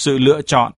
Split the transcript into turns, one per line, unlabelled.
sự lựa chọn.